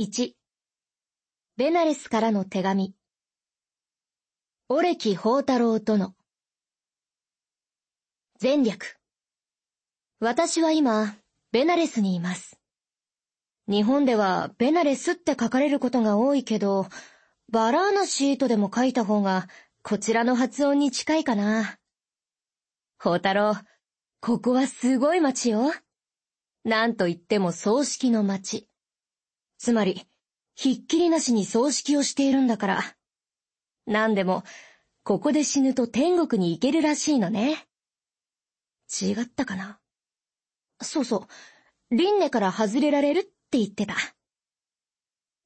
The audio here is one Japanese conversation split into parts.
1ベナレスからの手紙オレキ宝太郎殿前略私は今、ベナレスにいます。日本ではベナレスって書かれることが多いけど、バラーナシートでも書いた方がこちらの発音に近いかな。宝太郎、ここはすごい街よ。なんと言っても葬式の街。つまり、ひっきりなしに葬式をしているんだから。なんでも、ここで死ぬと天国に行けるらしいのね。違ったかな？そうそう、輪廻から外れられるって言ってた。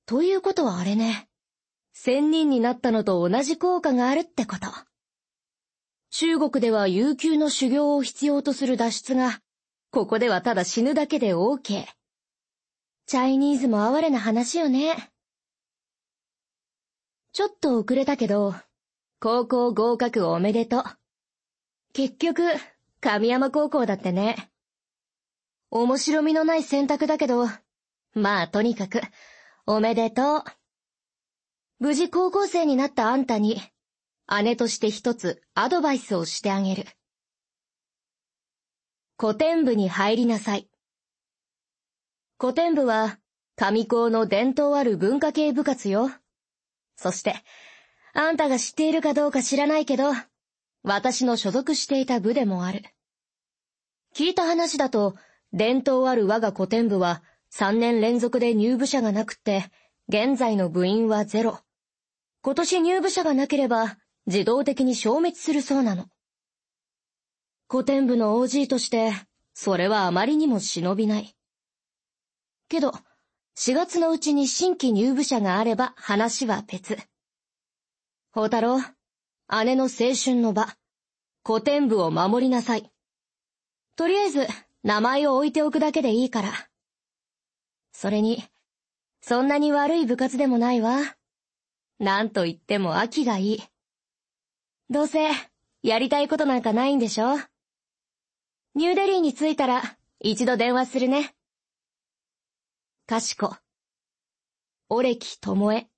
ということはあれね。仙人になったのと同じ効果があるってこと。中国では悠久の修行を必要とする脱出が、ここではただ死ぬだけで OK。チャイニーズも哀れな話よね。ちょっと遅れたけど、高校合格おめでとう。結局、神山高校だってね。面白みのない選択だけど、まあとにかく、おめでとう。無事高校生になったあんたに、姉として一つアドバイスをしてあげる。古典部に入りなさい。古典部は、上校の伝統ある文化系部活よ。そして、あんたが知っているかどうか知らないけど、私の所属していた部でもある。聞いた話だと、伝統ある我が古典部は3年連続で入部者がなくって、現在の部員はゼロ。今年入部者がなければ、自動的に消滅するそうなの。古典部の OG として、それはあまりにも忍びない。けど、4月のうちに新規入部者があれば話は別。宝太郎、姉の青春の場、古典部を守りなさい。とりあえず、名前を置いておくだけでいいから。それに、そんなに悪い部活でもないわ。なんと言っても秋がいい。どうせ、やりたいことなんかないんでしょニューデリーに着いたら、一度電話するね。かしこ。おれきともえ。